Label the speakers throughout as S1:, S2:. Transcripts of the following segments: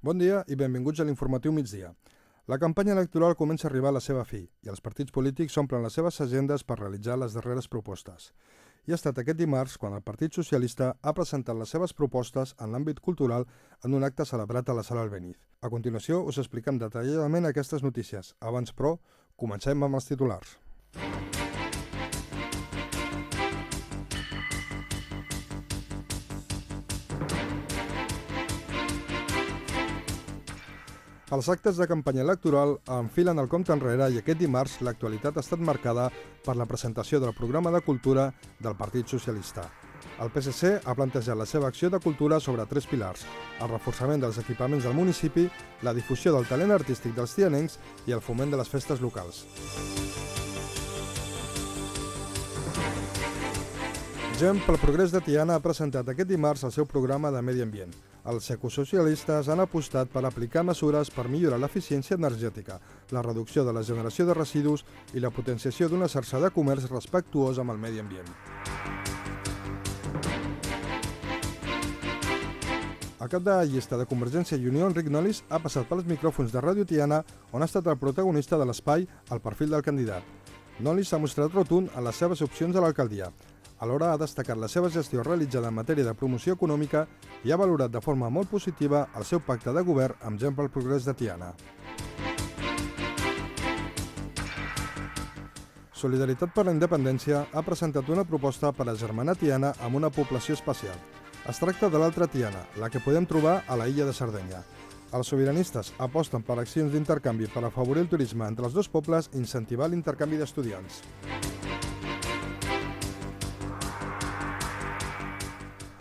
S1: Bon dia i benvinguts a l'informatiu migdia. La campanya electoral comença a arribar a la seva fi i els partits polítics s'omplen les seves agendes per realitzar les darreres propostes. I ha estat aquest dimarts quan el Partit Socialista ha presentat les seves propostes en l'àmbit cultural en un acte celebrat a la Sala Albéniz. A continuació us expliquem detalladament aquestes notícies. Abans, però, comencem amb els titulars. Els actes de campanya electoral enfilen el compte enrere i aquest dimarts l'actualitat ha estat marcada per la presentació del programa de cultura del Partit Socialista. El PSC ha plantejat la seva acció de cultura sobre tres pilars, el reforçament dels equipaments del municipi, la difusió del talent artístic dels tianencs i el foment de les festes locals. Gent pel Progrés de Tiana ha presentat aquest dimarts el seu programa de medi ambient. Els ecosocialistes han apostat per aplicar mesures per millorar l'eficiència energètica, la reducció de la generació de residus i la potenciació d'una xarxa de comerç respectuosa amb el medi ambient. El cap de llista de Convergència i Unió, Enric Nolis, ha passat pels micròfons de Ràdio Tiana, on ha estat el protagonista de l'espai al perfil del candidat. Nolis s'ha mostrat rotund en les seves opcions a l'alcaldia. Alhora ha destacat la seva gestió realitzada en matèria de promoció econòmica i ha valorat de forma molt positiva el seu pacte de govern amb Gent pel Progrés de Tiana. Solidaritat per la Independència ha presentat una proposta per a germanar Tiana amb una població especial. Es tracta de l'altra Tiana, la que podem trobar a la illa de Sardenya. Els sobiranistes aposten per accions d'intercanvi per afavorir el turisme entre els dos pobles i incentivar l'intercanvi d'estudiants.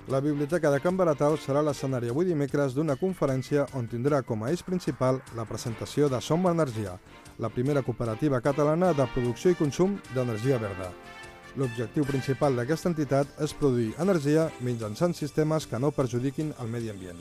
S1: La Biblioteca de Can Baratau serà l'escenari avui dimecres d'una conferència on tindrà com a eix principal la presentació de Som Energia, la primera cooperativa catalana de producció i consum d'energia verda. L'objectiu principal d'aquesta entitat és produir energia mitjançant sistemes que no perjudiquin el medi ambient.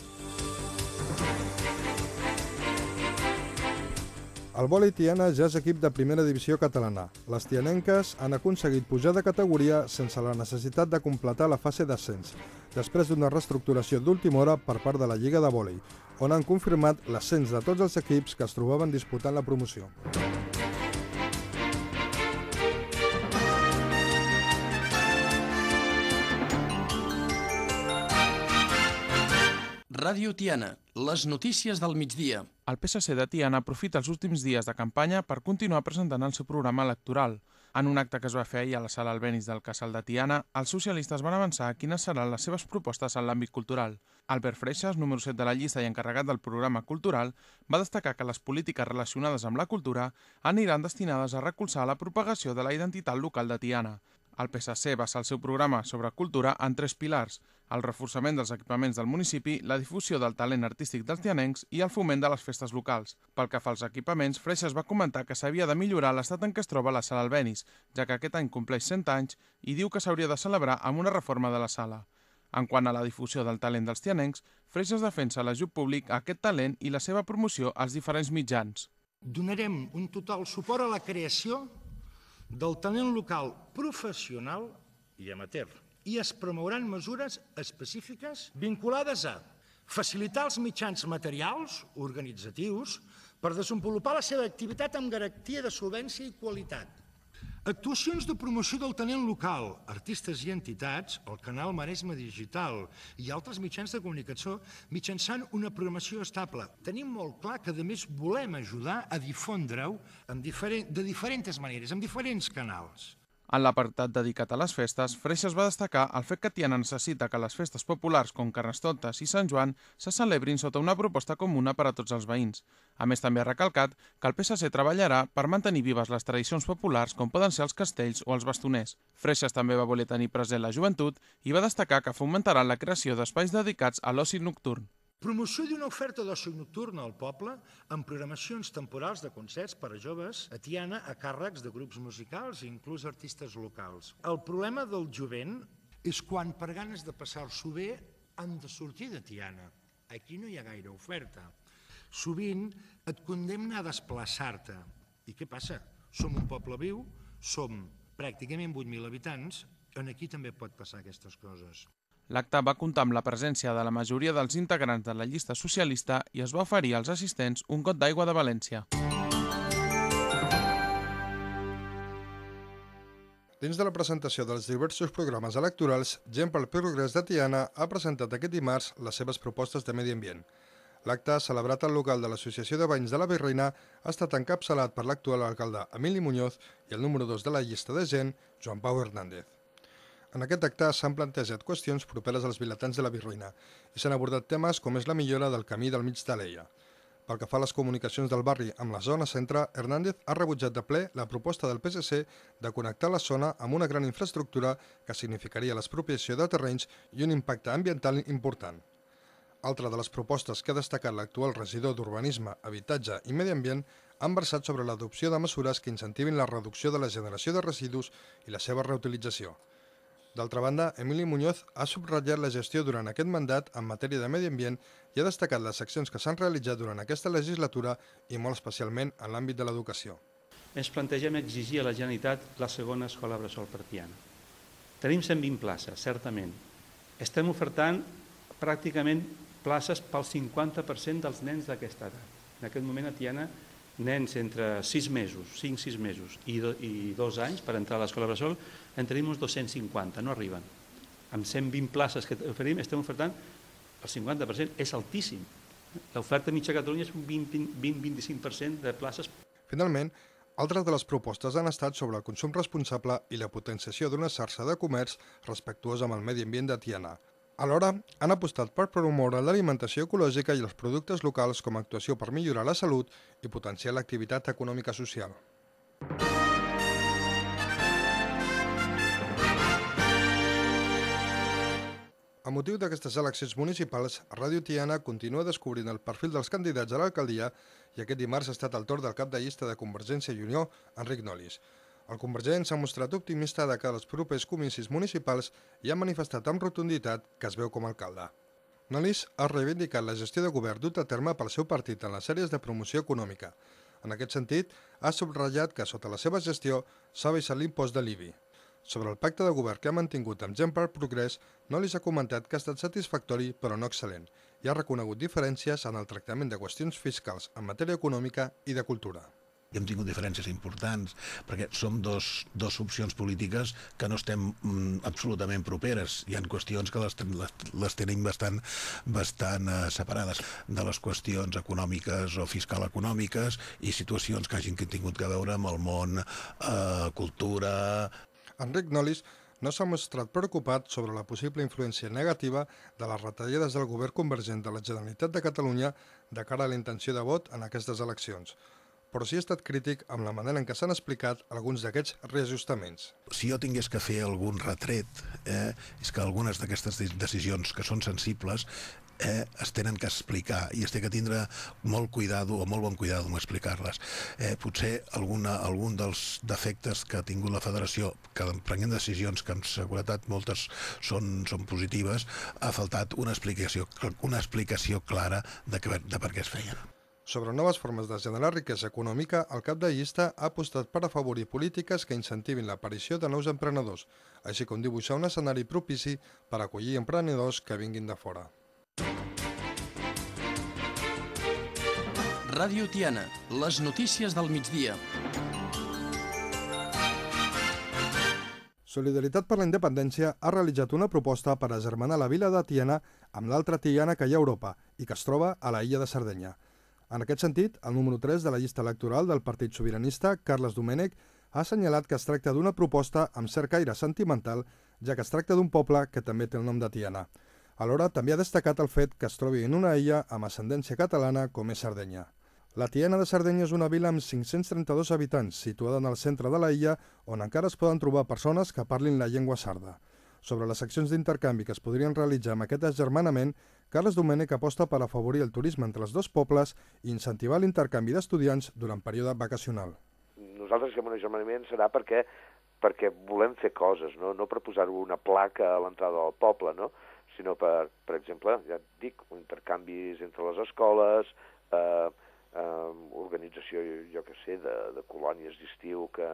S1: El vòlei Tiana ja és equip de primera divisió catalana. Les tianenques han aconseguit pujar de categoria sense la necessitat de completar la fase d'ascens, després d'una reestructuració d'última hora per part de la Lliga de Vòlei, on han confirmat l'ascens de tots els equips que es trobaven disputant la promoció.
S2: Ràdio Tiana, les notícies del migdia.
S3: El PSC de Tiana aprofita els últims dies de campanya per continuar presentant el seu programa electoral. En un acte que es va fer ahir a la sala Albenis del Casal de Tiana, els socialistes van avançar quines seran les seves propostes en l'àmbit cultural. Albert Freixas, número 7 de la llista i encarregat del programa cultural, va destacar que les polítiques relacionades amb la cultura aniran destinades a recolzar la propagació de la identitat local de Tiana. El PSC basa el seu programa sobre cultura en tres pilars, el reforçament dels equipaments del municipi, la difusió del talent artístic dels tianencs i el foment de les festes locals. Pel que fa als equipaments, Freixas va comentar que s'havia de millorar l'estat en què es troba la sala Albenis, ja que aquest any compleix 100 anys i diu que s'hauria de celebrar amb una reforma de la sala. En quant a la difusió del talent dels tianencs, Freixas defensa l'ajut públic a aquest talent i la seva promoció als diferents mitjans.
S4: Donarem un total suport a la creació del talent local professional i amateur i es promouran mesures específiques vinculades a facilitar els mitjans materials organitzatius per desenvolupar la seva activitat amb garantia de solvència i qualitat. Actuacions de promoció del talent local, artistes i entitats, el canal Maresme Digital i altres mitjans de comunicació mitjançant una programació estable. Tenim molt clar que, a més, volem ajudar a difondre-ho de diferents maneres, amb diferents canals.
S3: En l'apartat dedicat a les festes, Freixas va destacar el fet que Tiana necessita que les festes populars com Carnestoltes i Sant Joan se celebrin sota una proposta comuna per a tots els veïns. A més, també ha recalcat que el PSC treballarà per mantenir vives les tradicions populars com poden ser els castells o els bastoners. Freixas també va voler tenir present la joventut i va destacar que fomentaran la creació d'espais dedicats a l'oci nocturn.
S4: Promoció d'una oferta d'oci nocturn al poble amb programacions temporals de concerts per a joves a Tiana a càrrecs de grups musicals i inclús artistes locals. El problema del jovent és quan per ganes de passar-s'ho bé han de sortir de Tiana. Aquí no hi ha gaire oferta. Sovint et condemna a desplaçar-te. I què passa? Som un poble viu, som pràcticament 8.000 habitants, en aquí també pot passar aquestes coses.
S3: L'acte va comptar amb la presència de la majoria dels integrants de la llista socialista i es va oferir als assistents un got d'aigua de València.
S1: Dins de la presentació dels diversos programes electorals, Gent pel Progrés de Tiana ha presentat aquest dimarts les seves propostes de medi ambient. L'acte, celebrat al local de l'Associació de Banys de la Virreina, ha estat encapçalat per l'actual alcalde Emili Muñoz i el número 2 de la llista de gent, Joan Pau Hernández. En aquest acte s'han plantejat qüestions properes als vilatans de la Virruïna i s'han abordat temes com és la millora del camí del mig de l'Eia. Pel que fa a les comunicacions del barri amb la zona centre, Hernández ha rebutjat de ple la proposta del PSC de connectar la zona amb una gran infraestructura que significaria l'expropiació de terrenys i un impacte ambiental important. Altra de les propostes que ha destacat l'actual regidor d'Urbanisme, Habitatge i Medi Ambient han versat sobre l'adopció de mesures que incentivin la reducció de la generació de residus i la seva reutilització. D'altra banda, Emili Muñoz ha subratllat la gestió durant aquest mandat en matèria de medi ambient i ha destacat les accions que s'han realitzat durant aquesta legislatura i molt especialment en l'àmbit de l'educació.
S5: Ens plantegem exigir a la Generalitat la segona escola bressol pertiana. Tenim 120 places, certament. Estem ofertant pràcticament places pel 50% dels nens d'aquesta edat. En aquest moment a Tiana nens entre 6 mesos, 5-6 mesos i, do, i 2 anys per entrar a l'escola Bressol, en tenim uns 250, no arriben. Amb 120 places que oferim, estem ofertant el 50%, és altíssim. L'oferta mitja a Catalunya és un 20-25% de places.
S1: Finalment, altres de les propostes han estat sobre el consum responsable i la potenciació d'una xarxa de comerç respectuosa amb el medi ambient de Tiana, Alhora, han apostat per promoure l'alimentació ecològica i els productes locals com a actuació per millorar la salut i potenciar l'activitat econòmica social. A motiu d'aquestes eleccions municipals, Ràdio Tiana continua descobrint el perfil dels candidats a l'alcaldia i aquest dimarts ha estat el torn del cap de llista de Convergència i Unió, Enric Nolis. El convergent s'ha mostrat optimista de que els propers comicis municipals i ha manifestat amb rotunditat que es veu com a alcalde. Nolis ha reivindicat la gestió de govern dut a terme pel seu partit en les sèries de promoció econòmica. En aquest sentit, ha subratllat que sota la seva gestió s'ha baixat l'impost de l'IBI. Sobre el pacte de govern que ha mantingut amb Gent per Progrés, Nolis ha comentat que ha estat satisfactori però no excel·lent i ha reconegut diferències en el tractament de qüestions fiscals en matèria econòmica i de cultura
S6: hem tingut diferències importants, perquè som dos, dos opcions polítiques que no estem mm, absolutament properes. Hi ha qüestions que les, les, les tenim bastant, bastant eh, separades de les qüestions econòmiques o fiscal-econòmiques i situacions que hagin tingut que veure amb el món, eh, cultura...
S1: Enric Nolis no s'ha mostrat preocupat sobre la possible influència negativa de les retallades del govern convergent de la Generalitat de Catalunya de cara a la intenció de vot en aquestes eleccions però sí ha estat crític amb la manera en què s'han explicat alguns d'aquests reajustaments.
S6: Si jo tingués que fer algun retret, eh, és que algunes d'aquestes decisions que són sensibles eh, es tenen que explicar i es té que tindre molt cuidado o molt bon cuidado amb explicar-les. Eh, potser alguna, algun dels defectes que ha tingut la federació, que prenguem decisions que amb seguretat moltes són, són positives, ha faltat una explicació, una explicació clara de, que, de per què es feien.
S1: Sobre noves formes de generar riquesa econòmica, el cap de llista ha apostat per afavorir polítiques que incentivin l'aparició de nous emprenedors, així com dibuixar un escenari propici per acollir emprenedors que vinguin de fora.
S2: Ràdio Tiana, les notícies del migdia.
S1: Solidaritat per la Independència ha realitzat una proposta per agermanar la vila de Tiana amb l'altra Tiana que hi ha a Europa i que es troba a la illa de Sardenya. En aquest sentit, el número 3 de la llista electoral del Partit Sobiranista, Carles Domènech, ha assenyalat que es tracta d'una proposta amb cert caire sentimental, ja que es tracta d'un poble que també té el nom de Tiana. Alhora, també ha destacat el fet que es trobi en una illa amb ascendència catalana com és Sardenya. La Tiana de Sardenya és una vila amb 532 habitants, situada en el centre de la illa, on encara es poden trobar persones que parlin la llengua sarda. Sobre les accions d'intercanvi que es podrien realitzar amb aquest agermanament, Carles Domènech aposta per afavorir el turisme entre els dos pobles i incentivar l'intercanvi d'estudiants durant període vacacional.
S7: Nosaltres que un serà perquè perquè volem fer coses, no, no per posar una placa a l'entrada del poble, no? sinó per, per exemple, ja dic, intercanvis entre les escoles, eh, eh, organització, jo que sé, de, de colònies d'estiu que,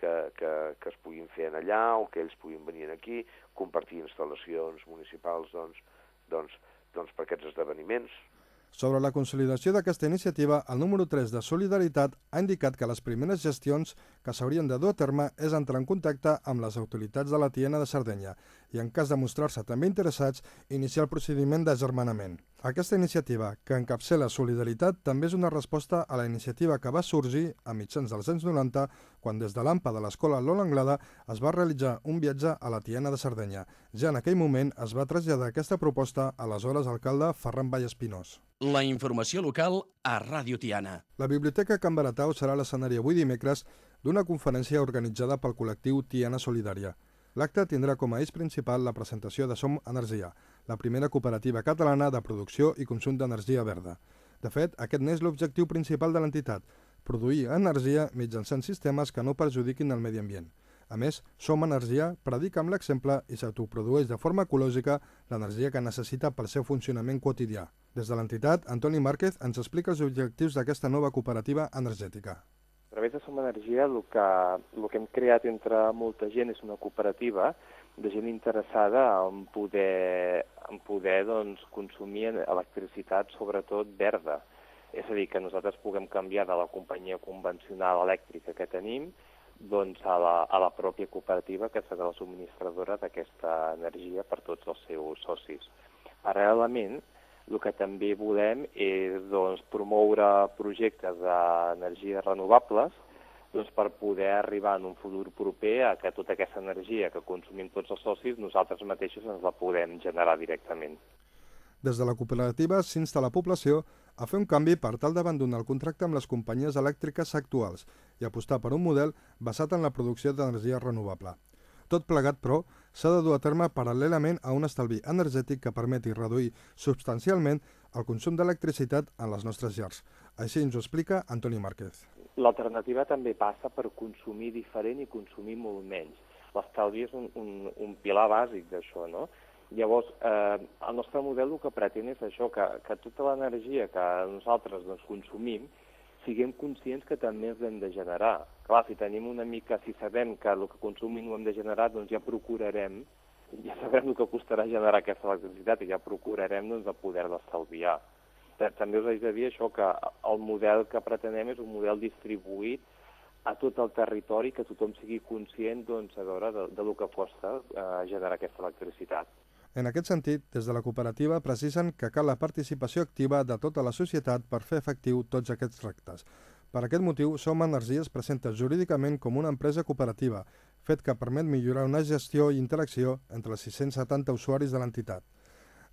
S7: que, que, que es puguin fer en allà o que ells puguin venir aquí, compartir instal·lacions municipals doncs, doncs, doncs per aquests esdeveniments.
S1: Sobre la consolidació d'aquesta iniciativa, el número 3 de Solidaritat ha indicat que les primeres gestions que s'haurien de dur a terme és entrar en contacte amb les autoritats de la Tiena de Sardenya i, en cas de mostrar-se també interessats, iniciar el procediment d'agermanament. Aquesta iniciativa, que encapçala Solidaritat, també és una resposta a la iniciativa que va sorgir a mitjans dels anys 90 quan des de l'AMPA de l'escola Lola Anglada es va realitzar un viatge a la Tiena de Sardenya. Ja en aquell moment es va traslladar aquesta proposta a l'aleshores alcalde Ferran Vallespinós.
S2: La informació local a Ràdio Tiana.
S1: La Biblioteca Can Baratau serà l'escenari avui dimecres d'una conferència organitzada pel col·lectiu Tiana Solidària. L'acte tindrà com a eix principal la presentació de Som Energia, la primera cooperativa catalana de producció i consum d'energia verda. De fet, aquest n'és l'objectiu principal de l'entitat, produir energia mitjançant sistemes que no perjudiquin el medi ambient. A més, Som Energia predica amb l'exemple i s'autoprodueix de forma ecològica l'energia que necessita pel seu funcionament quotidià. Des de l'entitat, Antoni Márquez ens explica els objectius d'aquesta nova cooperativa energètica.
S8: A través de Som Energia el que, el que hem creat entre molta gent és una cooperativa de gent interessada en poder, en poder doncs, consumir electricitat, sobretot verda. És a dir, que nosaltres puguem canviar de la companyia convencional elèctrica que tenim doncs, a, la, a la pròpia cooperativa que serà la subministradora d'aquesta energia per tots els seus socis. Paral·lelament, el que també volem és doncs, promoure projectes d'energies renovables doncs, per poder arribar en un futur proper a que tota aquesta energia que consumim tots els socis nosaltres mateixos ens la podem generar directament.
S1: Des de la cooperativa s'insta la població a fer un canvi per tal d'abandonar el contracte amb les companyies elèctriques actuals i apostar per un model basat en la producció d'energia renovable. Tot plegat, però, s'ha de dur a terme paral·lelament a un estalvi energètic que permeti reduir substancialment el consum d'electricitat en les nostres llars. Així ens ho explica Antoni Márquez.
S8: L'alternativa també passa per consumir diferent i consumir molt menys. L'estalvi és un, un, un pilar bàsic d'això, no? Llavors, eh, el nostre model el que pretén és això, que, que tota l'energia que nosaltres doncs, consumim siguem conscients que també ens hem de generar. Clar, si tenim una mica, si sabem que el que consumim ho hem de generar, doncs ja procurarem, ja sabrem el que costarà generar aquesta electricitat i ja procurarem doncs, de poder-la estalviar. També us haig de dir això, que el model que pretenem és un model distribuït a tot el territori, que tothom sigui conscient doncs, a veure, de, de lo que costa eh, generar aquesta electricitat.
S1: En aquest sentit, des de la cooperativa precisen que cal la participació activa de tota la societat per fer efectiu tots aquests rectes. Per aquest motiu, Som Energia es presenta jurídicament com una empresa cooperativa, fet que permet millorar una gestió i interacció entre els 670 usuaris de l'entitat.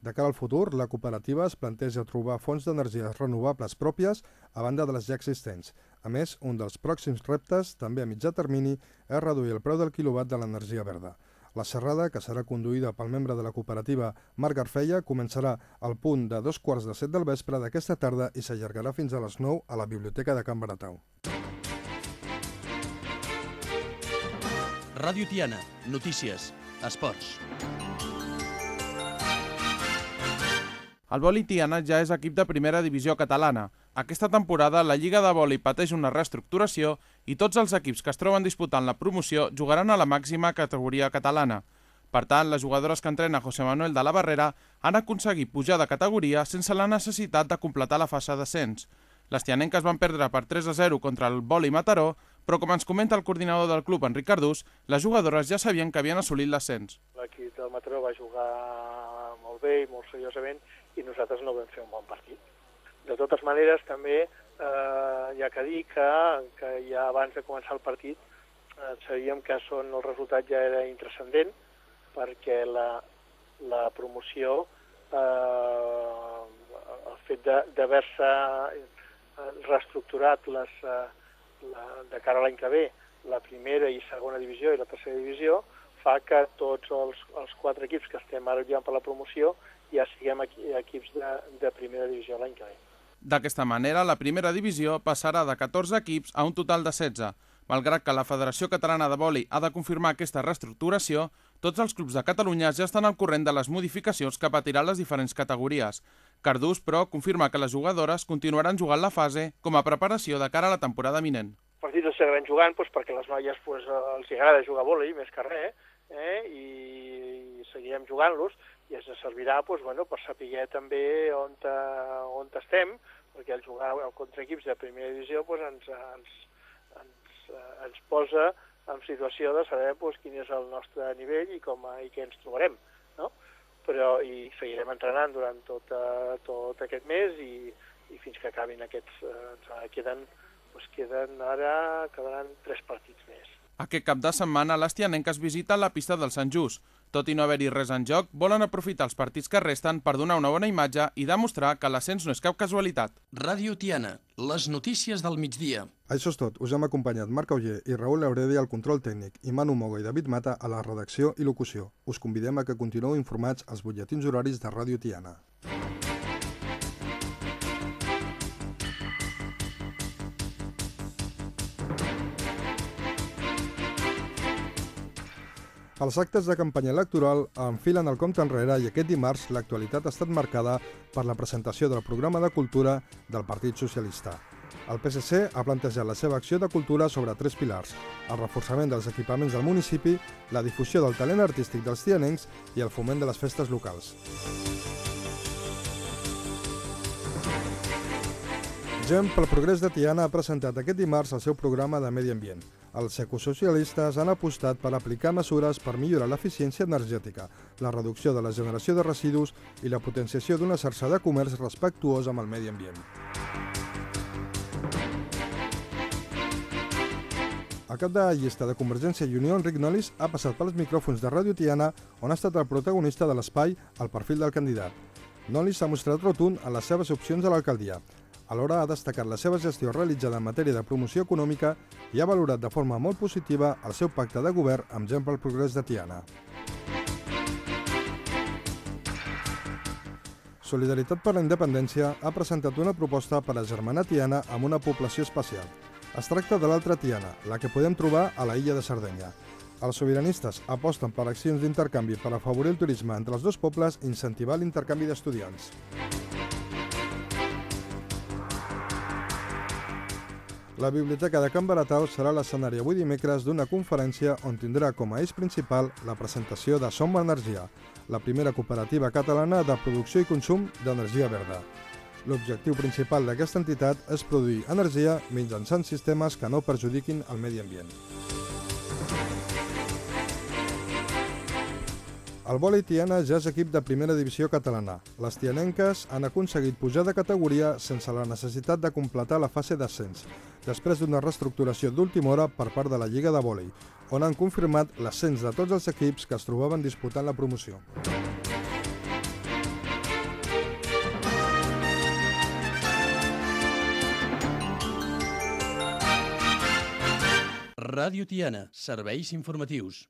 S1: De cara al futur, la cooperativa es planteja trobar fonts d'energies renovables pròpies a banda de les ja existents. A més, un dels pròxims reptes, també a mitjà termini, és reduir el preu del quilowatt de l'energia verda. La xerrada, que serà conduïda pel membre de la cooperativa Marc Garfeia, començarà al punt de dos quarts de set del vespre d'aquesta tarda i s'allargarà fins a les 9 a la Biblioteca de Can Baratau.
S2: Ràdio Tiana, notícies, esports.
S3: El vòlei Tiana ja és equip de primera divisió catalana. Aquesta temporada la Lliga de Vòlei pateix una reestructuració i tots els equips que es troben disputant la promoció jugaran a la màxima categoria catalana. Per tant, les jugadores que entrena José Manuel de la Barrera han aconseguit pujar de categoria sense la necessitat de completar la fase d'ascens. Les tianenques van perdre per 3 a 0 contra el Vòlei Mataró, però com ens comenta el coordinador del club, Enric Cardús, les jugadores ja sabien que havien assolit l'ascens.
S9: L'equip del Mataró va jugar molt bé i molt seriosament i nosaltres no vam fer un bon partit. De totes maneres, també eh, ha que dir que, que ja abans de començar el partit eh, sabíem que són, el resultat ja era intrascendent perquè la, la promoció, eh, el fet d'haver-se eh, reestructurat les, eh, la, de cara a l'any que ve la primera i segona divisió i la tercera divisió fa que tots els, els quatre equips que estem ara lluitant per la promoció ja siguem equips de, de primera divisió l'any que ve.
S3: D'aquesta manera, la primera divisió passarà de 14 equips a un total de 16. Malgrat que la Federació Catalana de Vòlei ha de confirmar aquesta reestructuració, tots els clubs de Catalunya ja estan al corrent de les modificacions que patiran les diferents categories. Cardús, però, confirma que les jugadores continuaran jugant la fase com a preparació de cara a la temporada minent.
S9: partits els seguirem jugant doncs, perquè les noies doncs, els agrada jugar a vòlei més que res, eh? I, i seguirem jugant-los i ens servirà doncs, bueno, per saber també on, on estem, perquè el jugar contra equips de primera divisió doncs, ens, ens, ens, ens posa en situació de saber doncs, quin és el nostre nivell i, com, i què ens trobarem. No? Però i seguirem entrenant durant tot, uh, tot aquest mes i, i fins que acabin aquests... Uh, queden, doncs queden ara quedaran tres partits més.
S3: Aquest cap de setmana les tianenques visiten la pista del Sant Just. Tot i no haver-hi res en joc, volen aprofitar els partits que resten per donar una bona imatge i demostrar que l'ascens no és cap casualitat.
S2: Ràdio Tiana, les notícies del migdia.
S1: Això és tot. Us hem acompanyat Marc Auger i Raül Auredi al control tècnic i Manu Mogo i David Mata a la redacció i locució. Us convidem a que continueu informats als butlletins horaris de Ràdio Tiana. Els actes de campanya electoral enfilen el compte enrere i aquest dimarts l'actualitat ha estat marcada per la presentació del programa de cultura del Partit Socialista. El PSC ha plantejat la seva acció de cultura sobre tres pilars, el reforçament dels equipaments del municipi, la difusió del talent artístic dels tianencs i el foment de les festes locals. Gent pel Progrés de Tiana ha presentat aquest dimarts el seu programa de medi ambient. Els ecosocialistes han apostat per aplicar mesures per millorar l'eficiència energètica, la reducció de la generació de residus i la potenciació d'una xarxa de comerç respectuós amb el medi ambient. El cap de llista de Convergència i Unió, Enric Nolis, ha passat pels micròfons de Ràdio Tiana, on ha estat el protagonista de l'espai al perfil del candidat. Nolis s'ha mostrat rotund en les seves opcions a l'alcaldia. Alhora ha destacat la seva gestió realitzada en matèria de promoció econòmica i ha valorat de forma molt positiva el seu pacte de govern amb Gent pel Progrés de Tiana. Solidaritat per la Independència ha presentat una proposta per a germanar Tiana amb una població especial. Es tracta de l'altra Tiana, la que podem trobar a la illa de Sardenya. Els sobiranistes aposten per accions d'intercanvi per afavorir el turisme entre els dos pobles i incentivar l'intercanvi d'estudiants. La Biblioteca de Can Baratau serà l'escenari avui dimecres d'una conferència on tindrà com a eix principal la presentació de Som Energia, la primera cooperativa catalana de producció i consum d'energia verda. L'objectiu principal d'aquesta entitat és produir energia mitjançant sistemes que no perjudiquin el medi ambient. El vòlei Tiana ja és equip de primera divisió catalana. Les tianenques han aconseguit pujar de categoria sense la necessitat de completar la fase d'ascens, després d'una reestructuració d'última hora per part de la Lliga de Vòlei, on han confirmat l'ascens de tots els equips que es trobaven disputant la promoció.
S2: Ràdio Tiana, serveis informatius.